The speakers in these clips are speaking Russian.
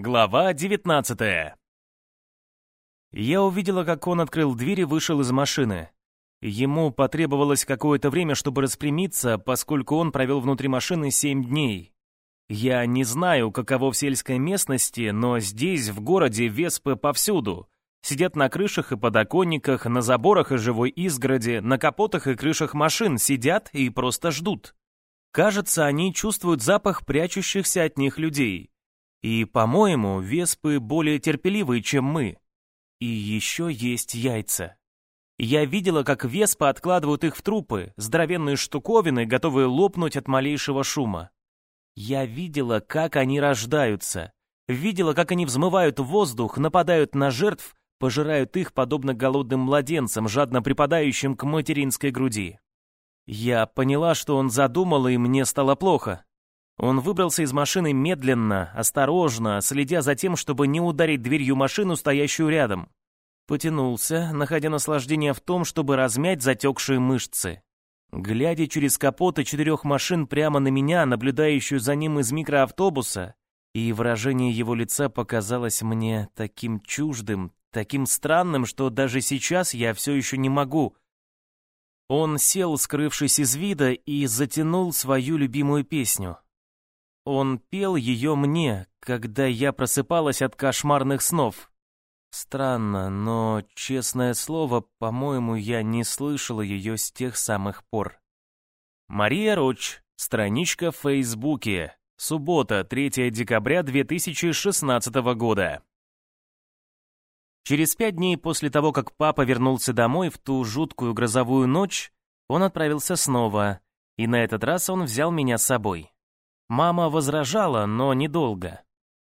Глава 19 Я увидела, как он открыл дверь и вышел из машины. Ему потребовалось какое-то время, чтобы распрямиться, поскольку он провел внутри машины семь дней. Я не знаю, каково в сельской местности, но здесь, в городе, веспы повсюду. Сидят на крышах и подоконниках, на заборах и живой изгороди, на капотах и крышах машин, сидят и просто ждут. Кажется, они чувствуют запах прячущихся от них людей. И, по-моему, веспы более терпеливые, чем мы. И еще есть яйца. Я видела, как веспы откладывают их в трупы, здоровенные штуковины, готовые лопнуть от малейшего шума. Я видела, как они рождаются. Видела, как они взмывают в воздух, нападают на жертв, пожирают их, подобно голодным младенцам, жадно припадающим к материнской груди. Я поняла, что он задумал, и мне стало плохо. Он выбрался из машины медленно, осторожно, следя за тем, чтобы не ударить дверью машину, стоящую рядом. Потянулся, находя наслаждение в том, чтобы размять затекшие мышцы. Глядя через капоты четырех машин прямо на меня, наблюдающую за ним из микроавтобуса, и выражение его лица показалось мне таким чуждым, таким странным, что даже сейчас я все еще не могу. Он сел, скрывшись из вида, и затянул свою любимую песню. Он пел ее мне, когда я просыпалась от кошмарных снов. Странно, но, честное слово, по-моему, я не слышала ее с тех самых пор. Мария Роч, страничка в Фейсбуке. Суббота, 3 декабря 2016 года. Через пять дней после того, как папа вернулся домой в ту жуткую грозовую ночь, он отправился снова, и на этот раз он взял меня с собой. Мама возражала, но недолго.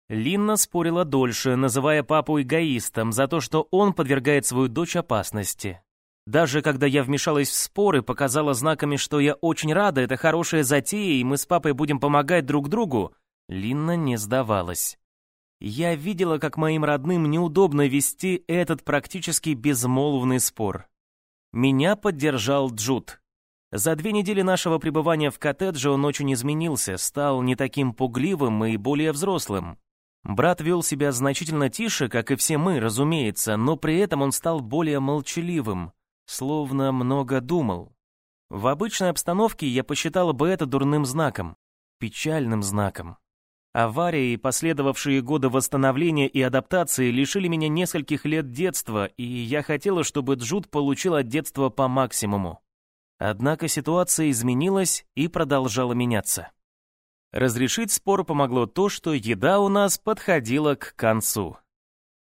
Линна спорила дольше, называя папу эгоистом за то, что он подвергает свою дочь опасности. Даже когда я вмешалась в споры, показала знаками, что я очень рада, это хорошая затея, и мы с папой будем помогать друг другу, Линна не сдавалась. Я видела, как моим родным неудобно вести этот практически безмолвный спор. Меня поддержал Джуд. За две недели нашего пребывания в коттедже он очень изменился, стал не таким пугливым и более взрослым. Брат вел себя значительно тише, как и все мы, разумеется, но при этом он стал более молчаливым, словно много думал. В обычной обстановке я посчитала бы это дурным знаком, печальным знаком. Авария и последовавшие годы восстановления и адаптации лишили меня нескольких лет детства, и я хотела, чтобы Джуд получил от детства по максимуму. Однако ситуация изменилась и продолжала меняться. Разрешить спор помогло то, что еда у нас подходила к концу.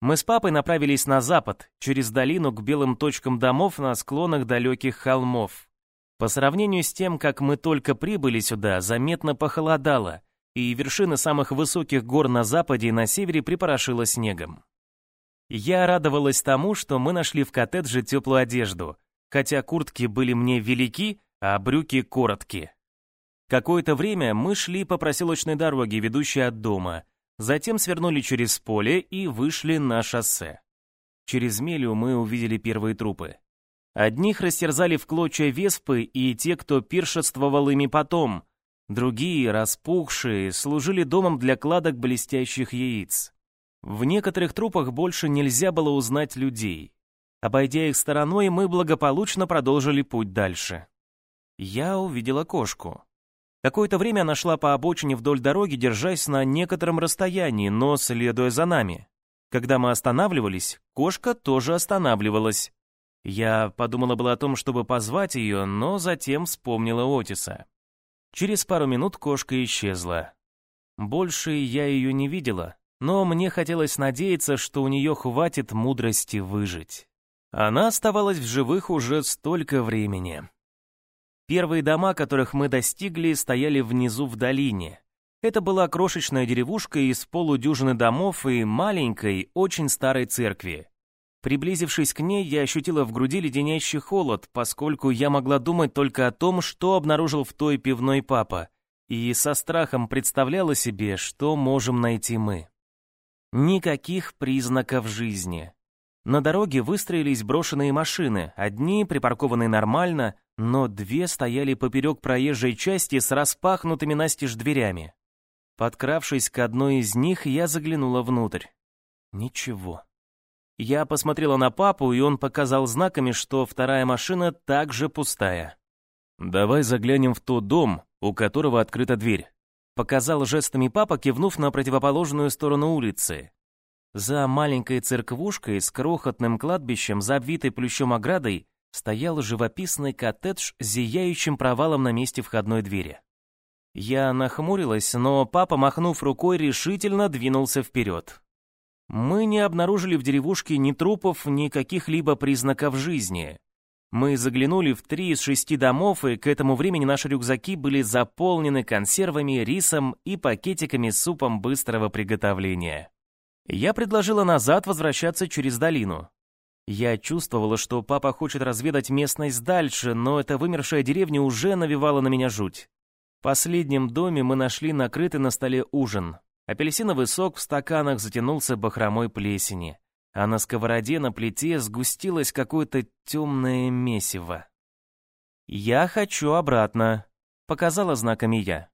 Мы с папой направились на запад, через долину к белым точкам домов на склонах далеких холмов. По сравнению с тем, как мы только прибыли сюда, заметно похолодало, и вершины самых высоких гор на западе и на севере припорошило снегом. Я радовалась тому, что мы нашли в коттедже теплую одежду, хотя куртки были мне велики, а брюки короткие. Какое-то время мы шли по проселочной дороге, ведущей от дома, затем свернули через поле и вышли на шоссе. Через милю мы увидели первые трупы. Одних растерзали в клочья веспы и те, кто пиршествовал ими потом. Другие, распухшие, служили домом для кладок блестящих яиц. В некоторых трупах больше нельзя было узнать людей. Обойдя их стороной, мы благополучно продолжили путь дальше. Я увидела кошку. Какое-то время она шла по обочине вдоль дороги, держась на некотором расстоянии, но следуя за нами. Когда мы останавливались, кошка тоже останавливалась. Я подумала было о том, чтобы позвать ее, но затем вспомнила Отиса. Через пару минут кошка исчезла. Больше я ее не видела, но мне хотелось надеяться, что у нее хватит мудрости выжить. Она оставалась в живых уже столько времени. Первые дома, которых мы достигли, стояли внизу в долине. Это была крошечная деревушка из полудюжины домов и маленькой, очень старой церкви. Приблизившись к ней, я ощутила в груди леденящий холод, поскольку я могла думать только о том, что обнаружил в той пивной папа, и со страхом представляла себе, что можем найти мы. Никаких признаков жизни. На дороге выстроились брошенные машины, одни припаркованы нормально, но две стояли поперек проезжей части с распахнутыми настежь дверями. Подкравшись к одной из них, я заглянула внутрь. Ничего. Я посмотрела на папу, и он показал знаками, что вторая машина также пустая. «Давай заглянем в тот дом, у которого открыта дверь», показал жестами папа, кивнув на противоположную сторону улицы. За маленькой церквушкой с крохотным кладбищем, за обвитой плющом оградой, стоял живописный коттедж с зияющим провалом на месте входной двери. Я нахмурилась, но папа, махнув рукой, решительно двинулся вперед. Мы не обнаружили в деревушке ни трупов, ни каких-либо признаков жизни. Мы заглянули в три из шести домов, и к этому времени наши рюкзаки были заполнены консервами, рисом и пакетиками с супом быстрого приготовления. Я предложила назад возвращаться через долину. Я чувствовала, что папа хочет разведать местность дальше, но эта вымершая деревня уже навевала на меня жуть. В последнем доме мы нашли накрытый на столе ужин. Апельсиновый сок в стаканах затянулся бахромой плесени, а на сковороде на плите сгустилось какое-то темное месиво. «Я хочу обратно», — показала знаками я.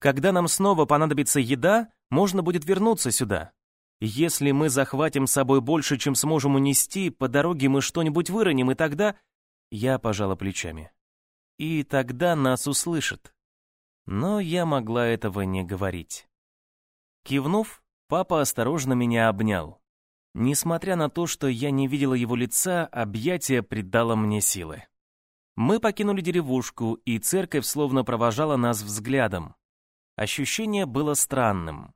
«Когда нам снова понадобится еда, можно будет вернуться сюда. Если мы захватим с собой больше, чем сможем унести, по дороге мы что-нибудь выроним, и тогда...» Я пожала плечами. «И тогда нас услышат». Но я могла этого не говорить. Кивнув, папа осторожно меня обнял. Несмотря на то, что я не видела его лица, объятие придало мне силы. Мы покинули деревушку, и церковь словно провожала нас взглядом. Ощущение было странным.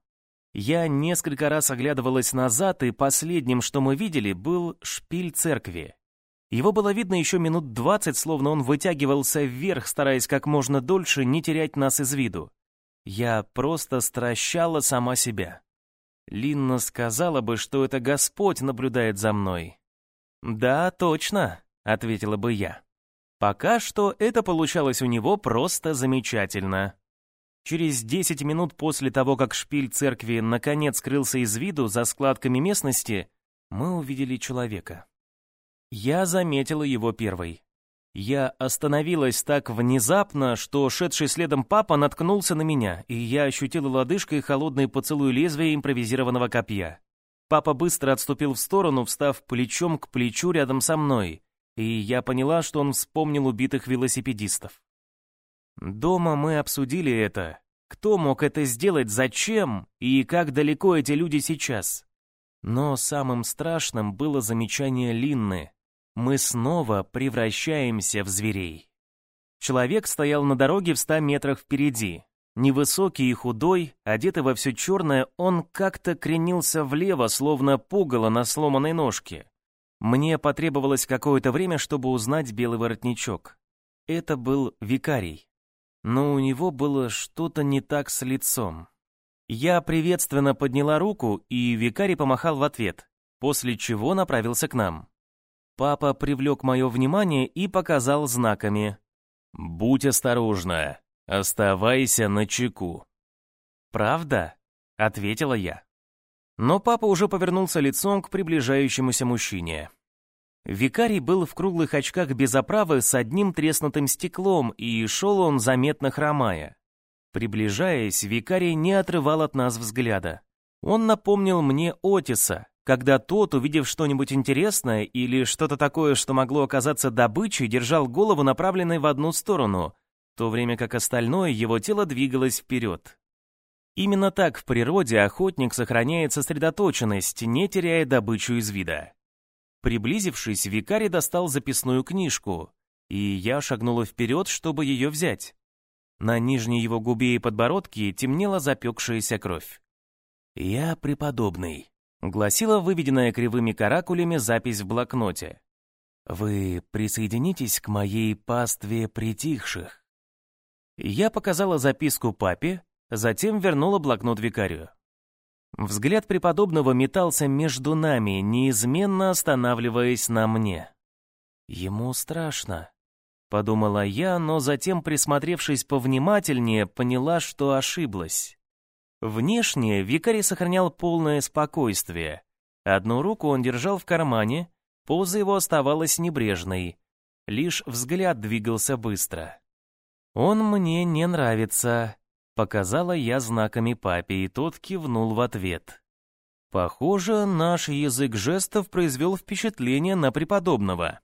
Я несколько раз оглядывалась назад, и последним, что мы видели, был шпиль церкви. Его было видно еще минут двадцать, словно он вытягивался вверх, стараясь как можно дольше не терять нас из виду. Я просто стращала сама себя. Линна сказала бы, что это Господь наблюдает за мной. «Да, точно», — ответила бы я. Пока что это получалось у него просто замечательно. Через 10 минут после того, как шпиль церкви наконец скрылся из виду за складками местности, мы увидели человека. Я заметила его первой. Я остановилась так внезапно, что шедший следом папа наткнулся на меня, и я ощутила лодыжкой холодный поцелуй лезвия импровизированного копья. Папа быстро отступил в сторону, встав плечом к плечу рядом со мной, и я поняла, что он вспомнил убитых велосипедистов. Дома мы обсудили это. Кто мог это сделать, зачем и как далеко эти люди сейчас? Но самым страшным было замечание Линны. Мы снова превращаемся в зверей. Человек стоял на дороге в ста метрах впереди. Невысокий и худой, одетый во все черное, он как-то кренился влево, словно пугало на сломанной ножке. Мне потребовалось какое-то время, чтобы узнать белый воротничок. Это был викарий но у него было что-то не так с лицом. Я приветственно подняла руку, и викарий помахал в ответ, после чего направился к нам. Папа привлек мое внимание и показал знаками. «Будь осторожна, оставайся на чеку». «Правда?» — ответила я. Но папа уже повернулся лицом к приближающемуся мужчине. Викарий был в круглых очках без оправы с одним треснутым стеклом, и шел он заметно хромая. Приближаясь, викарий не отрывал от нас взгляда. Он напомнил мне Отиса, когда тот, увидев что-нибудь интересное или что-то такое, что могло оказаться добычей, держал голову направленной в одну сторону, в то время как остальное его тело двигалось вперед. Именно так в природе охотник сохраняет сосредоточенность, не теряя добычу из вида. Приблизившись, викарий достал записную книжку, и я шагнула вперед, чтобы ее взять. На нижней его губе и подбородке темнела запекшаяся кровь. «Я преподобный», — гласила выведенная кривыми каракулями запись в блокноте. «Вы присоединитесь к моей пастве притихших». Я показала записку папе, затем вернула блокнот викарию. Взгляд преподобного метался между нами, неизменно останавливаясь на мне. «Ему страшно», — подумала я, но затем, присмотревшись повнимательнее, поняла, что ошиблась. Внешне викарий сохранял полное спокойствие. Одну руку он держал в кармане, поза его оставалась небрежной. Лишь взгляд двигался быстро. «Он мне не нравится», Показала я знаками папе, и тот кивнул в ответ. Похоже, наш язык жестов произвел впечатление на преподобного.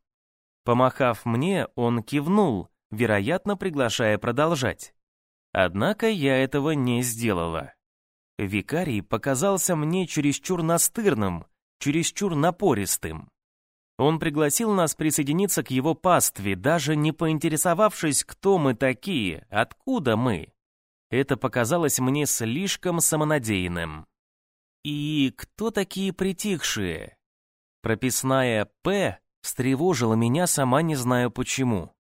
Помахав мне, он кивнул, вероятно, приглашая продолжать. Однако я этого не сделала. Викарий показался мне чересчур настырным, чересчур напористым. Он пригласил нас присоединиться к его пастве, даже не поинтересовавшись, кто мы такие, откуда мы. Это показалось мне слишком самонадеянным. И кто такие притихшие? Прописная «П» встревожила меня, сама не знаю почему.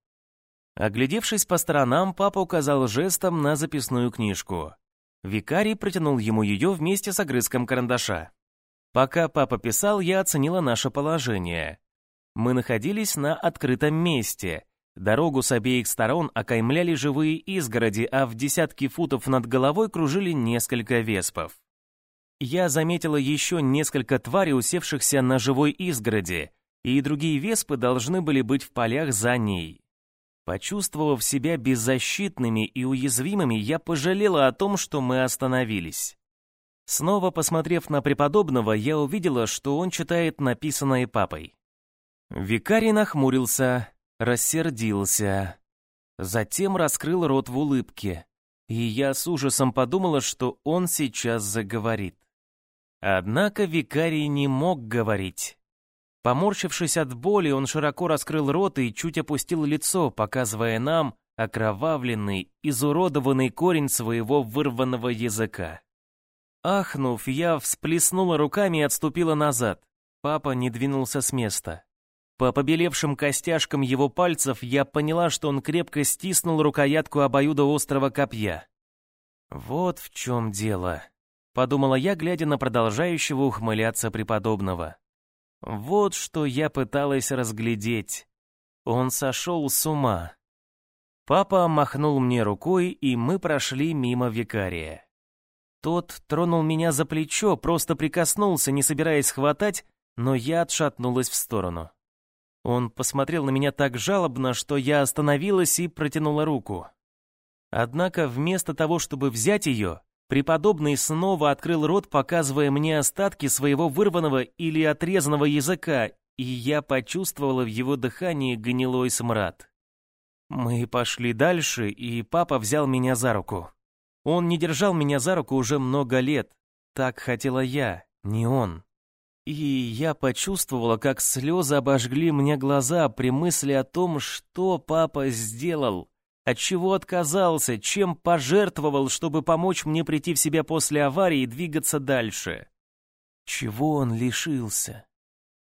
Оглядевшись по сторонам, папа указал жестом на записную книжку. Викарий протянул ему ее вместе с огрызком карандаша. Пока папа писал, я оценила наше положение. Мы находились на открытом месте. Дорогу с обеих сторон окаймляли живые изгороди, а в десятки футов над головой кружили несколько веспов. Я заметила еще несколько тварей, усевшихся на живой изгороди, и другие веспы должны были быть в полях за ней. Почувствовав себя беззащитными и уязвимыми, я пожалела о том, что мы остановились. Снова посмотрев на преподобного, я увидела, что он читает написанное папой. Викарий нахмурился, рассердился. Затем раскрыл рот в улыбке, и я с ужасом подумала, что он сейчас заговорит. Однако викарий не мог говорить. Поморщившись от боли, он широко раскрыл рот и чуть опустил лицо, показывая нам окровавленный, изуродованный корень своего вырванного языка. Ахнув, я всплеснула руками и отступила назад. Папа не двинулся с места. По побелевшим костяшкам его пальцев я поняла, что он крепко стиснул рукоятку обоюда острого копья. «Вот в чем дело», — подумала я, глядя на продолжающего ухмыляться преподобного. Вот что я пыталась разглядеть. Он сошел с ума. Папа махнул мне рукой, и мы прошли мимо викария. Тот тронул меня за плечо, просто прикоснулся, не собираясь хватать, но я отшатнулась в сторону. Он посмотрел на меня так жалобно, что я остановилась и протянула руку. Однако вместо того, чтобы взять ее, Преподобный снова открыл рот, показывая мне остатки своего вырванного или отрезанного языка, и я почувствовала в его дыхании гнилой смрад. Мы пошли дальше, и папа взял меня за руку. Он не держал меня за руку уже много лет. Так хотела я, не он. И я почувствовала, как слезы обожгли мне глаза при мысли о том, что папа сделал, от чего отказался, чем пожертвовал, чтобы помочь мне прийти в себя после аварии и двигаться дальше. Чего он лишился?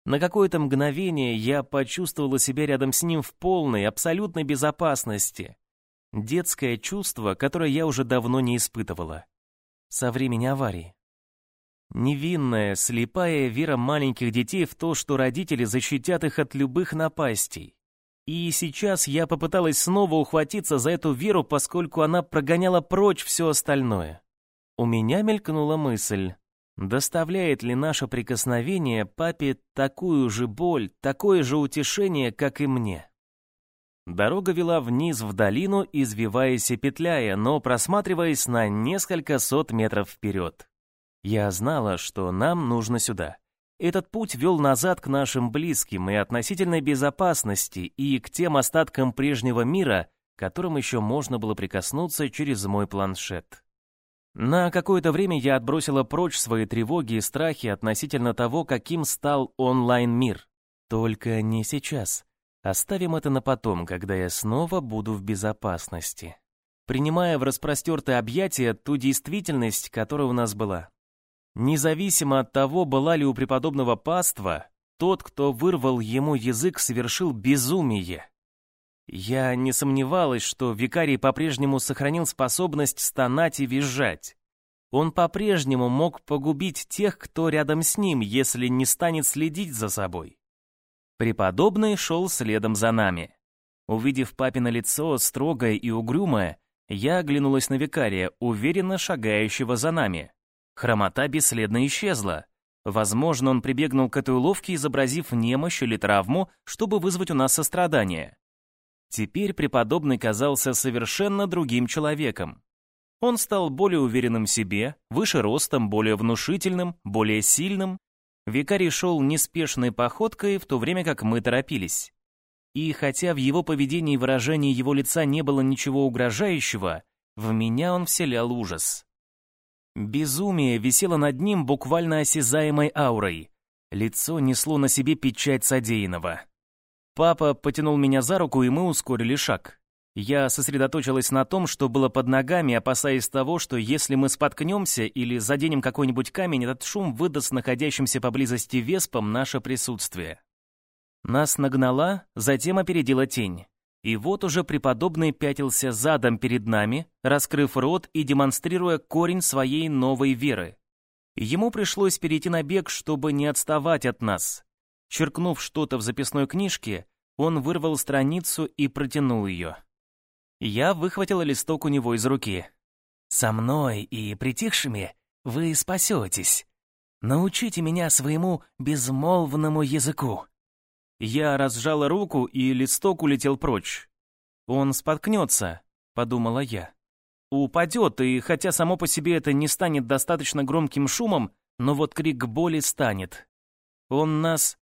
На какое-то мгновение я почувствовала себя рядом с ним в полной, абсолютной безопасности. Детское чувство, которое я уже давно не испытывала. Со времени аварии. Невинная, слепая вера маленьких детей в то, что родители защитят их от любых напастей. И сейчас я попыталась снова ухватиться за эту веру, поскольку она прогоняла прочь все остальное. У меня мелькнула мысль, доставляет ли наше прикосновение папе такую же боль, такое же утешение, как и мне. Дорога вела вниз в долину, извиваясь и петляя, но просматриваясь на несколько сот метров вперед. Я знала, что нам нужно сюда. Этот путь вел назад к нашим близким и относительной безопасности и к тем остаткам прежнего мира, которым еще можно было прикоснуться через мой планшет. На какое-то время я отбросила прочь свои тревоги и страхи относительно того, каким стал онлайн-мир. Только не сейчас. Оставим это на потом, когда я снова буду в безопасности. Принимая в распростертое объятия ту действительность, которая у нас была. Независимо от того, была ли у преподобного паства, тот, кто вырвал ему язык, совершил безумие. Я не сомневалась, что викарий по-прежнему сохранил способность стонать и визжать. Он по-прежнему мог погубить тех, кто рядом с ним, если не станет следить за собой. Преподобный шел следом за нами. Увидев папино лицо, строгое и угрюмое, я оглянулась на викария, уверенно шагающего за нами. Хромота бесследно исчезла. Возможно, он прибегнул к этой уловке, изобразив немощь или травму, чтобы вызвать у нас сострадание. Теперь преподобный казался совершенно другим человеком. Он стал более уверенным в себе, выше ростом, более внушительным, более сильным. Викарий шел неспешной походкой, в то время как мы торопились. И хотя в его поведении и выражении его лица не было ничего угрожающего, в меня он вселял ужас. Безумие висело над ним буквально осязаемой аурой. Лицо несло на себе печать содеянного. Папа потянул меня за руку, и мы ускорили шаг. Я сосредоточилась на том, что было под ногами, опасаясь того, что если мы споткнемся или заденем какой-нибудь камень, этот шум выдаст находящимся поблизости веспам наше присутствие. Нас нагнала, затем опередила тень. И вот уже преподобный пятился задом перед нами, раскрыв рот и демонстрируя корень своей новой веры. Ему пришлось перейти на бег, чтобы не отставать от нас. Черкнув что-то в записной книжке, он вырвал страницу и протянул ее. Я выхватила листок у него из руки. «Со мной и притихшими вы спасетесь. Научите меня своему безмолвному языку». Я разжала руку, и листок улетел прочь. «Он споткнется», — подумала я. «Упадет, и хотя само по себе это не станет достаточно громким шумом, но вот крик боли станет. Он нас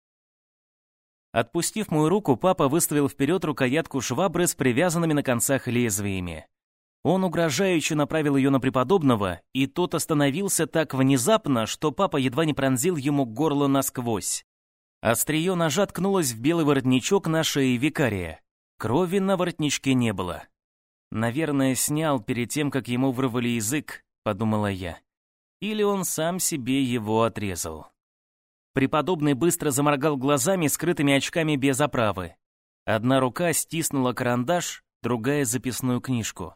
Отпустив мою руку, папа выставил вперед рукоятку швабры с привязанными на концах лезвиями. Он угрожающе направил ее на преподобного, и тот остановился так внезапно, что папа едва не пронзил ему горло насквозь. Острие ножа ткнулось в белый воротничок на шее викария. Крови на воротничке не было. «Наверное, снял перед тем, как ему вырвали язык», — подумала я. Или он сам себе его отрезал. Преподобный быстро заморгал глазами, скрытыми очками без оправы. Одна рука стиснула карандаш, другая — записную книжку.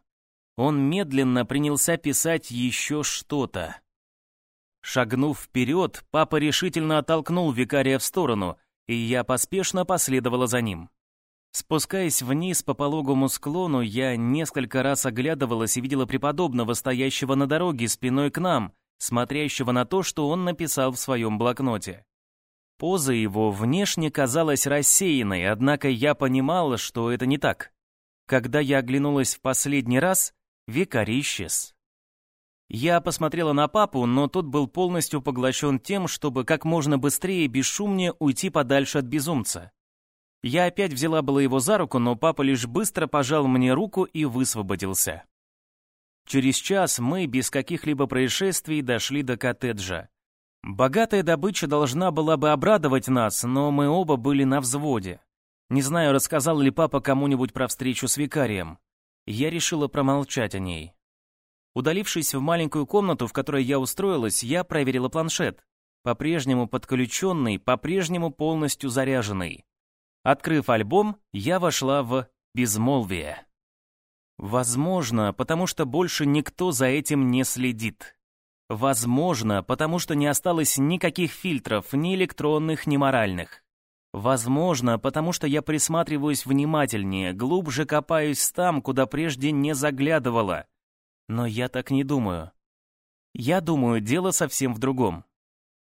Он медленно принялся писать еще что-то. Шагнув вперед, папа решительно оттолкнул викария в сторону, и я поспешно последовала за ним. Спускаясь вниз по пологому склону, я несколько раз оглядывалась и видела преподобного, стоящего на дороге спиной к нам, смотрящего на то, что он написал в своем блокноте. Поза его внешне казалась рассеянной, однако я понимала, что это не так. Когда я оглянулась в последний раз, викарий исчез. Я посмотрела на папу, но тот был полностью поглощен тем, чтобы как можно быстрее и бесшумнее уйти подальше от безумца. Я опять взяла было его за руку, но папа лишь быстро пожал мне руку и высвободился. Через час мы без каких-либо происшествий дошли до коттеджа. Богатая добыча должна была бы обрадовать нас, но мы оба были на взводе. Не знаю, рассказал ли папа кому-нибудь про встречу с викарием. Я решила промолчать о ней. Удалившись в маленькую комнату, в которой я устроилась, я проверила планшет. По-прежнему подключенный, по-прежнему полностью заряженный. Открыв альбом, я вошла в безмолвие. Возможно, потому что больше никто за этим не следит. Возможно, потому что не осталось никаких фильтров, ни электронных, ни моральных. Возможно, потому что я присматриваюсь внимательнее, глубже копаюсь там, куда прежде не заглядывала. Но я так не думаю. Я думаю, дело совсем в другом.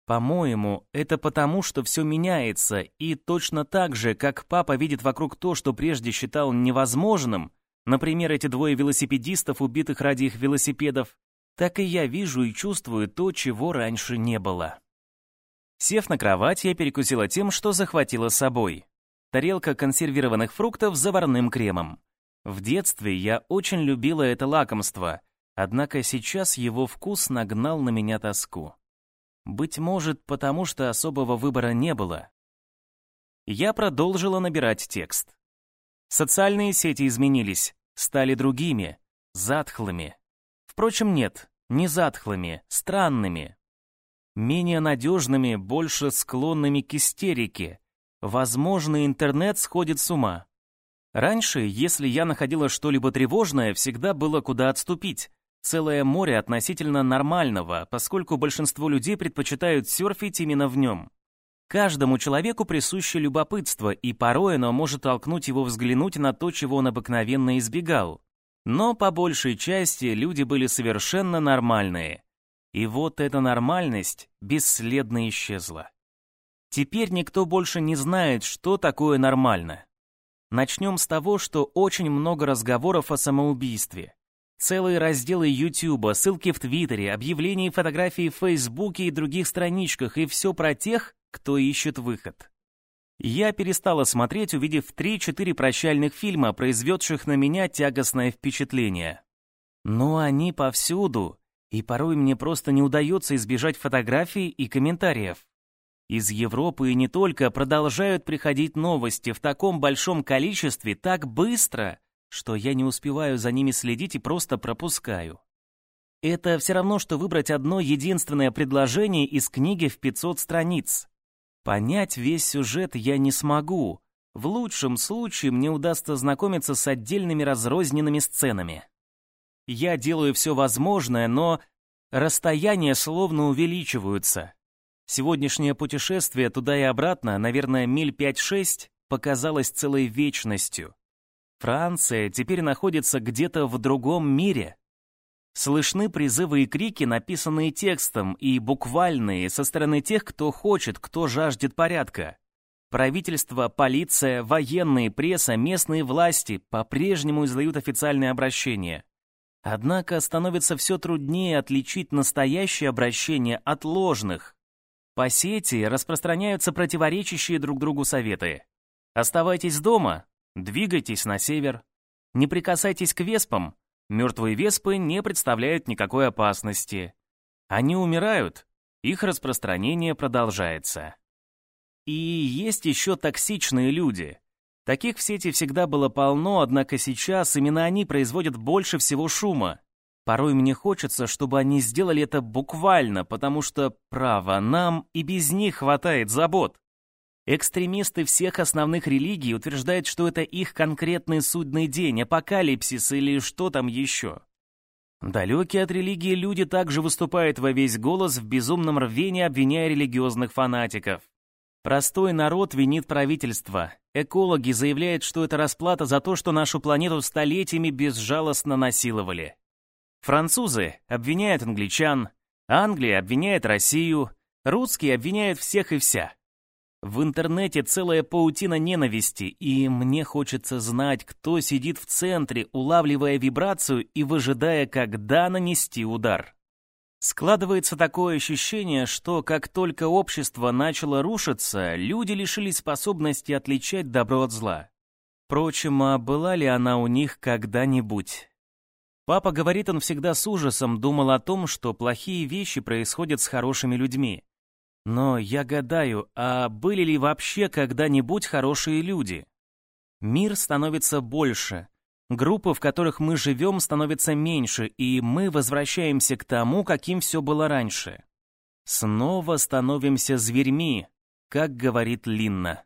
По-моему, это потому, что все меняется, и точно так же, как папа видит вокруг то, что прежде считал невозможным, например, эти двое велосипедистов, убитых ради их велосипедов, так и я вижу и чувствую то, чего раньше не было. Сев на кровать, я перекусила тем, что захватила с собой. Тарелка консервированных фруктов с заварным кремом. В детстве я очень любила это лакомство, однако сейчас его вкус нагнал на меня тоску. Быть может, потому что особого выбора не было. Я продолжила набирать текст. Социальные сети изменились, стали другими, затхлыми. Впрочем, нет, не затхлыми, странными. Менее надежными, больше склонными к истерике. Возможно, интернет сходит с ума. Раньше, если я находила что-либо тревожное, всегда было куда отступить. Целое море относительно нормального, поскольку большинство людей предпочитают серфить именно в нем. Каждому человеку присуще любопытство, и порой оно может толкнуть его взглянуть на то, чего он обыкновенно избегал. Но по большей части люди были совершенно нормальные. И вот эта нормальность бесследно исчезла. Теперь никто больше не знает, что такое нормально. Начнем с того, что очень много разговоров о самоубийстве. Целые разделы Ютуба, ссылки в Твиттере, объявления и фотографии в Фейсбуке и других страничках, и все про тех, кто ищет выход. Я перестала смотреть, увидев 3-4 прощальных фильма, произведших на меня тягостное впечатление. Но они повсюду, и порой мне просто не удается избежать фотографий и комментариев. Из Европы и не только продолжают приходить новости в таком большом количестве так быстро, что я не успеваю за ними следить и просто пропускаю. Это все равно, что выбрать одно единственное предложение из книги в 500 страниц. Понять весь сюжет я не смогу. В лучшем случае мне удастся знакомиться с отдельными разрозненными сценами. Я делаю все возможное, но расстояния словно увеличиваются. Сегодняшнее путешествие туда и обратно, наверное, миль 5-6, показалось целой вечностью. Франция теперь находится где-то в другом мире. Слышны призывы и крики, написанные текстом, и буквальные, со стороны тех, кто хочет, кто жаждет порядка. Правительство, полиция, военные, пресса, местные власти по-прежнему издают официальные обращения. Однако становится все труднее отличить настоящее обращение от ложных. По сети распространяются противоречащие друг другу советы. Оставайтесь дома, двигайтесь на север. Не прикасайтесь к веспам, мертвые веспы не представляют никакой опасности. Они умирают, их распространение продолжается. И есть еще токсичные люди. Таких в сети всегда было полно, однако сейчас именно они производят больше всего шума. Порой мне хочется, чтобы они сделали это буквально, потому что, право, нам и без них хватает забот. Экстремисты всех основных религий утверждают, что это их конкретный судный день, апокалипсис или что там еще. Далекие от религии люди также выступают во весь голос в безумном рвении, обвиняя религиозных фанатиков. Простой народ винит правительство. Экологи заявляют, что это расплата за то, что нашу планету столетиями безжалостно насиловали. Французы обвиняют англичан, Англия обвиняет Россию, русские обвиняют всех и вся. В интернете целая паутина ненависти, и мне хочется знать, кто сидит в центре, улавливая вибрацию и выжидая, когда нанести удар. Складывается такое ощущение, что как только общество начало рушиться, люди лишились способности отличать добро от зла. Впрочем, а была ли она у них когда-нибудь? Папа говорит, он всегда с ужасом думал о том, что плохие вещи происходят с хорошими людьми. Но я гадаю, а были ли вообще когда-нибудь хорошие люди? Мир становится больше. Группы, в которых мы живем, становятся меньше, и мы возвращаемся к тому, каким все было раньше. Снова становимся зверьми, как говорит Линна.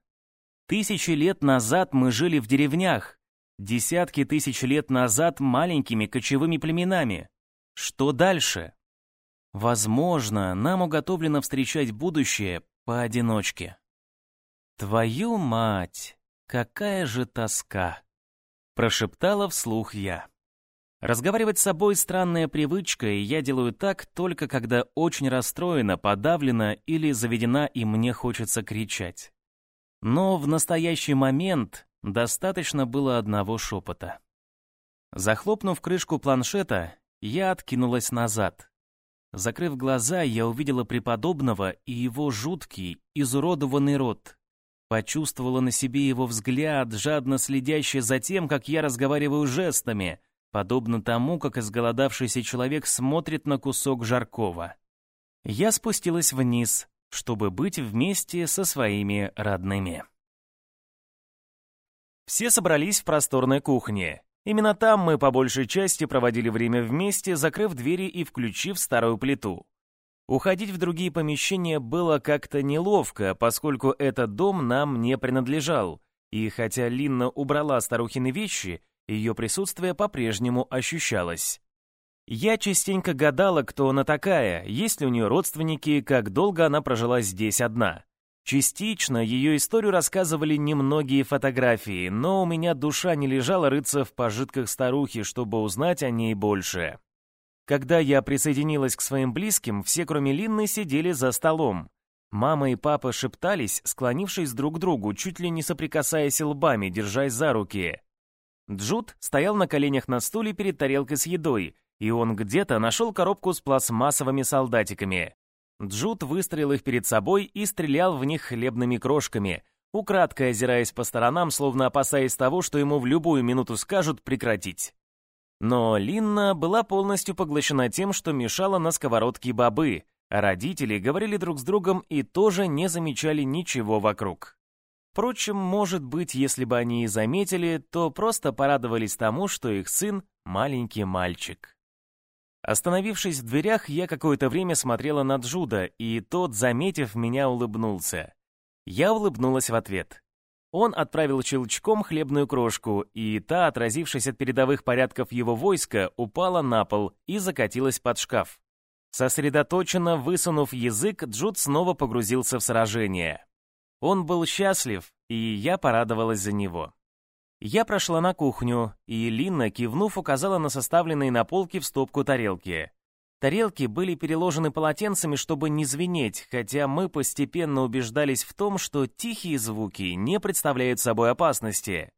Тысячи лет назад мы жили в деревнях, Десятки тысяч лет назад маленькими кочевыми племенами. Что дальше? Возможно, нам уготовлено встречать будущее поодиночке. Твою мать, какая же тоска! Прошептала вслух я. Разговаривать с собой странная привычка, и я делаю так только когда очень расстроена, подавлена или заведена, и мне хочется кричать. Но в настоящий момент Достаточно было одного шепота. Захлопнув крышку планшета, я откинулась назад. Закрыв глаза, я увидела преподобного и его жуткий, изуродованный рот. Почувствовала на себе его взгляд, жадно следящий за тем, как я разговариваю жестами, подобно тому, как изголодавшийся человек смотрит на кусок жаркого. Я спустилась вниз, чтобы быть вместе со своими родными. Все собрались в просторной кухне. Именно там мы по большей части проводили время вместе, закрыв двери и включив старую плиту. Уходить в другие помещения было как-то неловко, поскольку этот дом нам не принадлежал, и хотя Линна убрала старухины вещи, ее присутствие по-прежнему ощущалось. Я частенько гадала, кто она такая, есть ли у нее родственники, как долго она прожила здесь одна. Частично ее историю рассказывали немногие фотографии, но у меня душа не лежала рыться в пожитках старухи, чтобы узнать о ней больше. Когда я присоединилась к своим близким, все, кроме Линны, сидели за столом. Мама и папа шептались, склонившись друг к другу, чуть ли не соприкасаясь лбами, держась за руки. Джуд стоял на коленях на стуле перед тарелкой с едой, и он где-то нашел коробку с пластмассовыми солдатиками. Джуд выстроил их перед собой и стрелял в них хлебными крошками, украдкой озираясь по сторонам, словно опасаясь того, что ему в любую минуту скажут прекратить. Но Линна была полностью поглощена тем, что мешала на сковородке бобы, а родители говорили друг с другом и тоже не замечали ничего вокруг. Впрочем, может быть, если бы они и заметили, то просто порадовались тому, что их сын — маленький мальчик. Остановившись в дверях, я какое-то время смотрела на Джуда, и тот, заметив меня, улыбнулся. Я улыбнулась в ответ. Он отправил щелчком хлебную крошку, и та, отразившись от передовых порядков его войска, упала на пол и закатилась под шкаф. Сосредоточенно высунув язык, Джуд снова погрузился в сражение. Он был счастлив, и я порадовалась за него. Я прошла на кухню, и Линна, кивнув, указала на составленные на полке в стопку тарелки. Тарелки были переложены полотенцами, чтобы не звенеть, хотя мы постепенно убеждались в том, что тихие звуки не представляют собой опасности.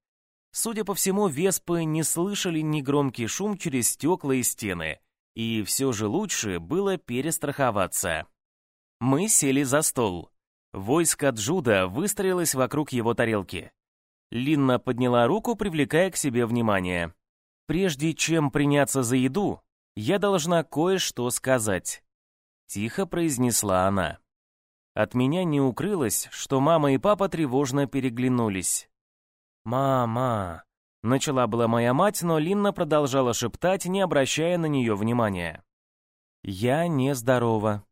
Судя по всему, веспы не слышали ни громкий шум через стекла и стены, и все же лучше было перестраховаться. Мы сели за стол. Войско Джуда выстроилось вокруг его тарелки. Линна подняла руку, привлекая к себе внимание. «Прежде чем приняться за еду, я должна кое-что сказать», — тихо произнесла она. От меня не укрылось, что мама и папа тревожно переглянулись. «Мама», — начала была моя мать, но Линна продолжала шептать, не обращая на нее внимания. «Я нездорова»,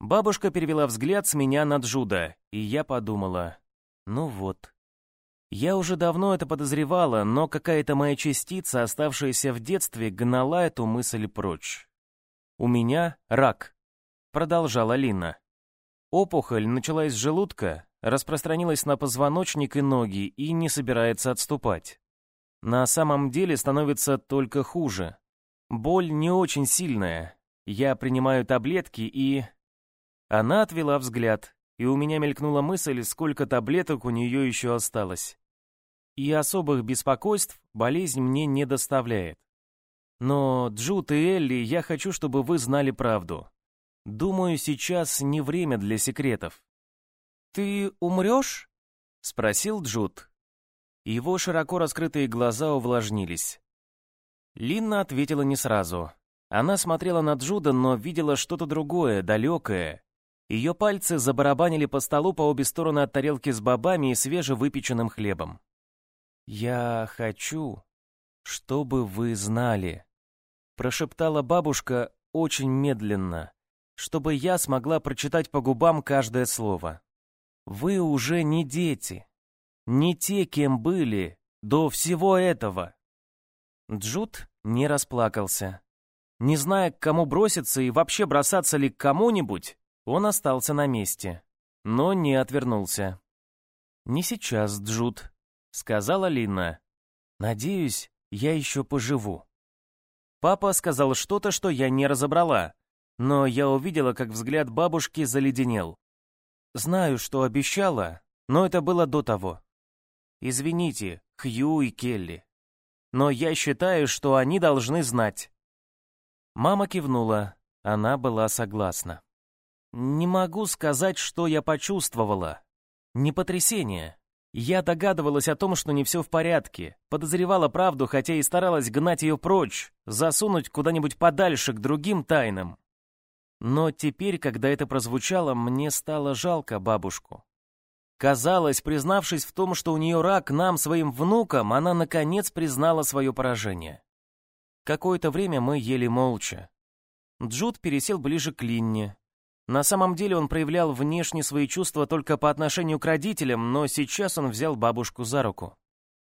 Бабушка перевела взгляд с меня на Джуда, и я подумала, ну вот. Я уже давно это подозревала, но какая-то моя частица, оставшаяся в детстве, гнала эту мысль прочь. «У меня рак», — продолжала Лина. Опухоль началась с желудка, распространилась на позвоночник и ноги и не собирается отступать. На самом деле становится только хуже. Боль не очень сильная. Я принимаю таблетки и... Она отвела взгляд, и у меня мелькнула мысль, сколько таблеток у нее еще осталось. И особых беспокойств болезнь мне не доставляет. Но, Джуд и Элли, я хочу, чтобы вы знали правду. Думаю, сейчас не время для секретов. «Ты умрешь?» — спросил Джуд. Его широко раскрытые глаза увлажнились. Линна ответила не сразу. Она смотрела на Джуда, но видела что-то другое, далекое, ее пальцы забарабанили по столу по обе стороны от тарелки с бобами и свежевыпеченным хлебом. «Я хочу, чтобы вы знали», — прошептала бабушка очень медленно, чтобы я смогла прочитать по губам каждое слово. «Вы уже не дети, не те, кем были до всего этого». Джуд не расплакался. Не зная, к кому броситься и вообще бросаться ли к кому-нибудь, он остался на месте, но не отвернулся. «Не сейчас, Джуд», — сказала Лина. «Надеюсь, я еще поживу». Папа сказал что-то, что я не разобрала, но я увидела, как взгляд бабушки заледенел. Знаю, что обещала, но это было до того. Извините, Хью и Келли. Но я считаю, что они должны знать. Мама кивнула, она была согласна. Не могу сказать, что я почувствовала. Не потрясение. Я догадывалась о том, что не все в порядке, подозревала правду, хотя и старалась гнать ее прочь, засунуть куда-нибудь подальше к другим тайнам. Но теперь, когда это прозвучало, мне стало жалко бабушку. Казалось, признавшись в том, что у нее рак нам, своим внукам, она наконец признала свое поражение. Какое-то время мы ели молча. Джуд пересел ближе к Линне, на самом деле он проявлял внешне свои чувства только по отношению к родителям, но сейчас он взял бабушку за руку.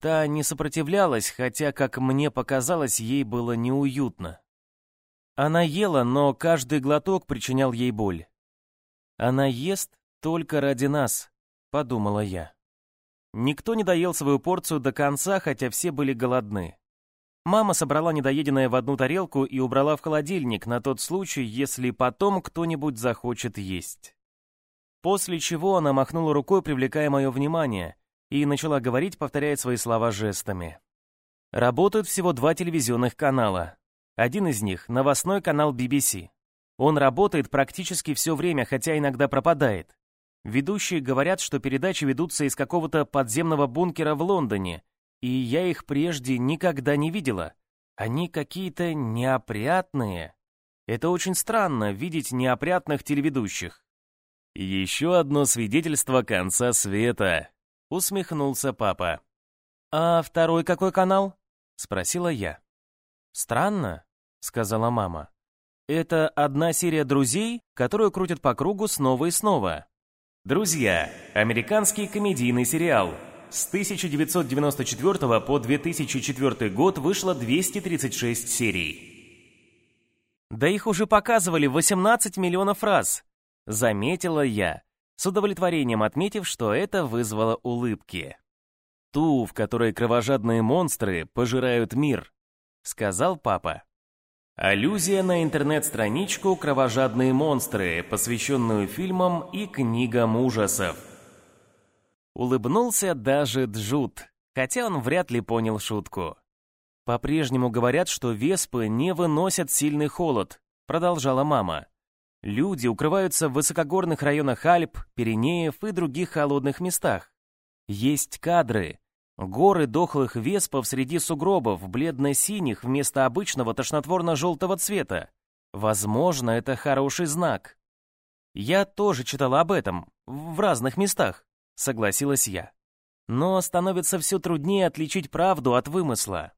Та не сопротивлялась, хотя, как мне показалось, ей было неуютно. Она ела, но каждый глоток причинял ей боль. «Она ест только ради нас», — подумала я. Никто не доел свою порцию до конца, хотя все были голодны. Мама собрала недоеденное в одну тарелку и убрала в холодильник на тот случай, если потом кто-нибудь захочет есть. После чего она махнула рукой, привлекая мое внимание, и начала говорить, повторяя свои слова жестами. Работают всего два телевизионных канала. Один из них — новостной канал BBC. Он работает практически все время, хотя иногда пропадает. Ведущие говорят, что передачи ведутся из какого-то подземного бункера в Лондоне, и я их прежде никогда не видела. Они какие-то неопрятные. Это очень странно, видеть неопрятных телеведущих. «Еще одно свидетельство конца света», — усмехнулся папа. «А второй какой канал?» — спросила я. «Странно», — сказала мама. «Это одна серия друзей, которую крутят по кругу снова и снова». «Друзья» — американский комедийный сериал. С 1994 по 2004 год вышло 236 серий. «Да их уже показывали 18 миллионов раз», — заметила я, с удовлетворением отметив, что это вызвало улыбки. «Ту, в которой кровожадные монстры пожирают мир», — сказал папа. Аллюзия на интернет-страничку «Кровожадные монстры», посвященную фильмам и книгам ужасов. Улыбнулся даже Джуд, хотя он вряд ли понял шутку. «По-прежнему говорят, что веспы не выносят сильный холод», продолжала мама. «Люди укрываются в высокогорных районах Альп, Пиренеев и других холодных местах. Есть кадры, Горы дохлых веспов среди сугробов, бледно-синих вместо обычного тошнотворно-желтого цвета. Возможно, это хороший знак. Я тоже читала об этом, в разных местах, согласилась я. Но становится все труднее отличить правду от вымысла.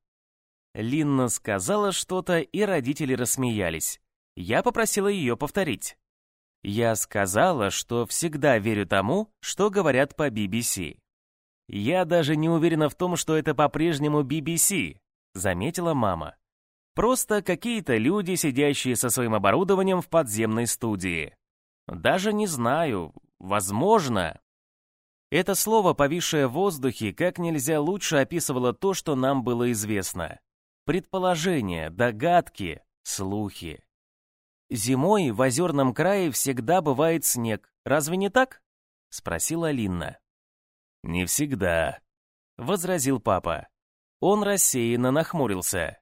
Линна сказала что-то, и родители рассмеялись. Я попросила ее повторить. Я сказала, что всегда верю тому, что говорят по BBC. «Я даже не уверена в том, что это по-прежнему BBC», — заметила мама. «Просто какие-то люди, сидящие со своим оборудованием в подземной студии. Даже не знаю, возможно». Это слово, повисшее в воздухе, как нельзя лучше описывало то, что нам было известно. Предположения, догадки, слухи. «Зимой в озерном крае всегда бывает снег. Разве не так?» — спросила Линна. «Не всегда», — возразил папа. Он рассеянно нахмурился.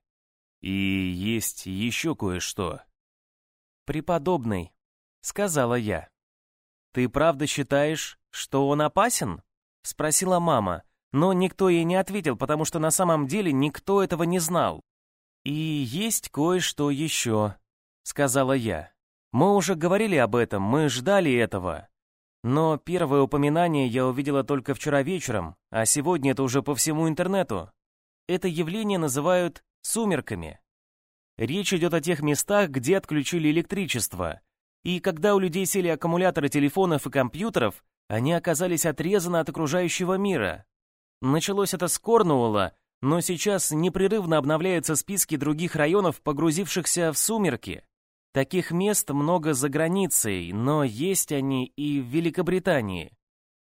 «И есть еще кое-что». «Преподобный», — сказала я. «Ты правда считаешь, что он опасен?» — спросила мама, но никто ей не ответил, потому что на самом деле никто этого не знал. «И есть кое-что еще», — сказала я. «Мы уже говорили об этом, мы ждали этого. Но первое упоминание я увидела только вчера вечером, а сегодня это уже по всему интернету. Это явление называют «сумерками». Речь идет о тех местах, где отключили электричество. И когда у людей сели аккумуляторы телефонов и компьютеров, они оказались отрезаны от окружающего мира. Началось это с Корнуолла, но сейчас непрерывно обновляются списки других районов, погрузившихся в сумерки. Таких мест много за границей, но есть они и в Великобритании.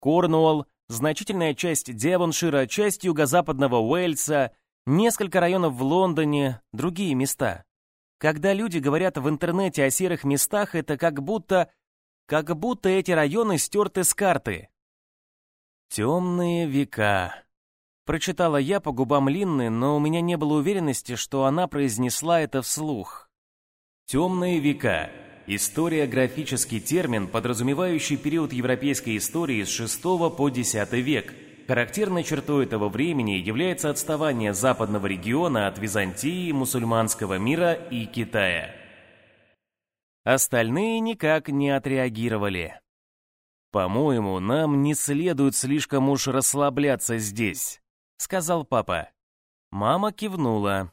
Корнуолл, значительная часть Девоншира, часть юго-западного Уэльса, несколько районов в Лондоне, другие места. Когда люди говорят в интернете о серых местах, это как будто... как будто эти районы стерты с карты. «Темные века», — прочитала я по губам Линны, но у меня не было уверенности, что она произнесла это вслух. Темные века. Историографический термин, подразумевающий период европейской истории с VI по X век. Характерной чертой этого времени является отставание западного региона от Византии, мусульманского мира и Китая. Остальные никак не отреагировали. «По-моему, нам не следует слишком уж расслабляться здесь», — сказал папа. Мама кивнула.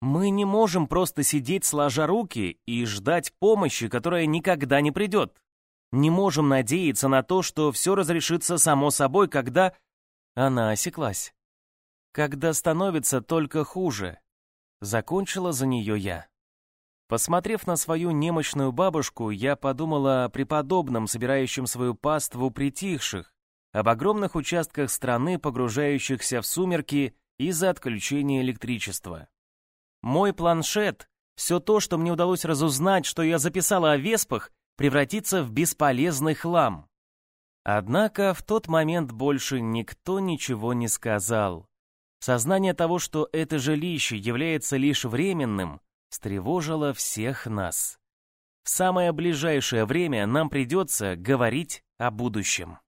Мы не можем просто сидеть сложа руки и ждать помощи, которая никогда не придет. Не можем надеяться на то, что все разрешится само собой, когда... Она осеклась. Когда становится только хуже. Закончила за нее я. Посмотрев на свою немощную бабушку, я подумала о преподобном, собирающем свою паству притихших, об огромных участках страны, погружающихся в сумерки из-за отключения электричества. Мой планшет, все то, что мне удалось разузнать, что я записала о веспах, превратится в бесполезный хлам. Однако в тот момент больше никто ничего не сказал. Сознание того, что это жилище является лишь временным, встревожило всех нас. В самое ближайшее время нам придется говорить о будущем.